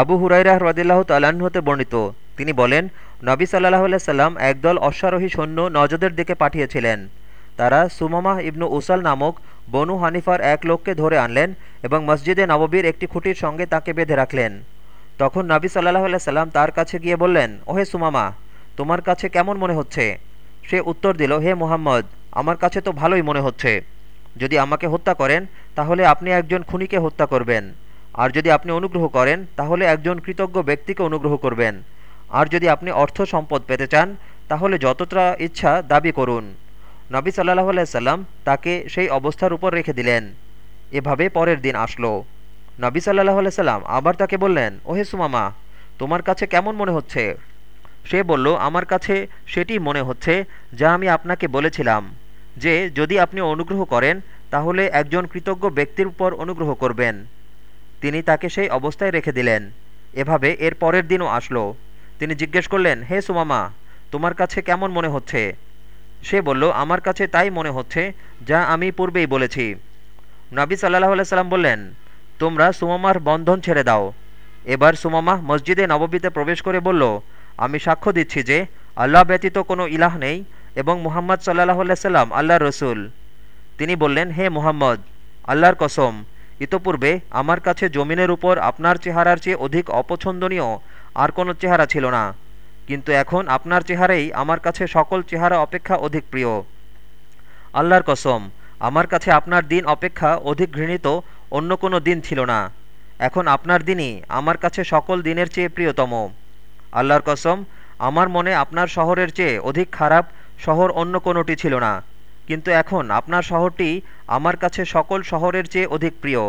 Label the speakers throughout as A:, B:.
A: আবু হুরাইরাহ রদিল্লাহ তাল্লাহ্ন হতে বর্ণিত। তিনি বলেন, নবী সাল্লাহ সাল্লাম একদল অশ্বারোহী সৈন্য নজদের দিকে পাঠিয়েছিলেন। তারা সুমামাহ ইবনু উসাল নামক বনু হানিফার এক লোককে ধরে আনলেন এবং মসজিদে নববীর একটি খুঁটির সঙ্গে তাকে বেঁধে রাখলেন। তখন নবী সাল্লাহ সাল্লাম তার কাছে গিয়ে বললেন, ওহে সুমামা, তোমার কাছে কেমন মনে হচ্ছে? সে উত্তর দিল, হে মুহাম্মদ, আমার কাছে তো ভালোই মনে হচ্ছে। যদি আমাকে হত্যা করেন, তাহলে আপনি একজন খুনিকে হত্যা করবেন। আর যদি আপনি অনুগ্রহ করেন, তাহলে একজন কৃতজ্ঞ ব্যক্তিকে অনুগ্রহ করবেন। আর যদি আপনি অর্থ সম্পদ পেতে চান, তাহলে যতটা ইচ্ছা দাবি করুন। নবী সাল্লাহ সাল্লাম তাকে সেই অবস্থার উপর রেখে দিলেন। এভাবে পরের দিন আসলো। নবী সাল্লাহ সাল্লাম আবার তাকে বললেন, ওহে সুমামা, তোমার কাছে কেমন মনে হচ্ছে? সে বলল, আমার কাছে সেটি মনে হচ্ছে যা আমি আপনাকে বলেছিলাম, যে যদি আপনি অনুগ্রহ করেন, তাহলে একজন কৃতজ্ঞ ব্যক্তির উপর অনুগ্রহ করবেন। তিনি তাকে সেই অবস্থায় রেখে দিলেন। এভাবে এর পরের দিনও আসলো। তিনি জিজ্ঞেস করলেন, হে সুমামা, তোমার কাছে কেমন মনে হচ্ছে? সে বলল, আমার কাছে তাই মনে হচ্ছে যা আমি পূর্বেই বলেছি। নবী সাল্লাহ সাল্লাম বললেন, তোমরা সুমামার বন্ধন ছেড়ে দাও। এবার সুমামা মসজিদে নববীতে প্রবেশ করে বলল, আমি সাক্ষ্য দিচ্ছি যে আল্লাহ ব্যতীত কোনো ইলাহ নেই এবং মুহাম্মদ সাল্লাহ সাল্লাম আল্লাহ রসুল। তিনি বললেন, হে মুহাম্মদ, আল্লাহর কসম ইতপূর্বে আমার কাছে জমিনের উপর আপনার চেহারার চেয়ে অধিক অপছন্দনীয় আর কোনো চেহারা ছিল না। কিন্তু এখন আপনার চেহারাই আমার কাছে সকল চেহারা অপেক্ষা অধিক প্রিয়। আল্লাহর কসম, আমার কাছে আপনার দিন অপেক্ষা অধিক ঘৃণিত অন্য কোনো দিন ছিল না। এখন আপনার দিনই আমার কাছে সকল দিনের চেয়ে প্রিয়তম। আল্লাহর কসম, আমার মনে আপনার শহরের চেয়ে অধিক খারাপ শহর অন্য কোনোটি ছিল না। কিন্তু এখন আপনার শহরটি আমার কাছে সকল শহরের চেয়ে অধিক প্রিয়।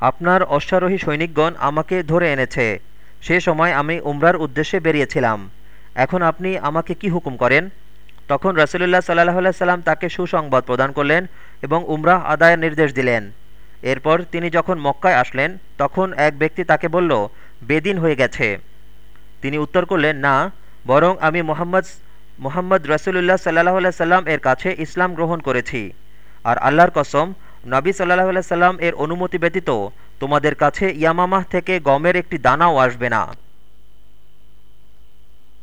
A: আপনার অশ্বারোহী সৈনিকগণ আমাকে ধরে এনেছে। সে সময় আমি উমরার উদ্দেশ্যে বেরিয়েছিলাম। এখন আপনি আমাকে কি হুকুম করেন? তখন রসুলুল্লাহ সাল্লাহ সাল্লাম তাকে সুসংবাদ প্রদান করলেন এবং উমরাহ আদায়ের নির্দেশ দিলেন। এরপর তিনি যখন মক্কায় আসলেন, তখন এক ব্যক্তি তাকে বলল, বেদিন হয়ে গেছে। তিনি উত্তর করলেন, না, বরং আমি মোহাম্মদ মোহাম্মদ রসুল্লাহ সাল্লাহ সাল্লাম এর কাছে ইসলাম গ্রহণ করেছি। আর আল্লাহর কসম, নবী সাল্লাহ সাল্লাম এর অনুমতি ব্যতীত তোমাদের কাছে ইয়ামামাহ থেকে গমের একটি দানাও আসবে না।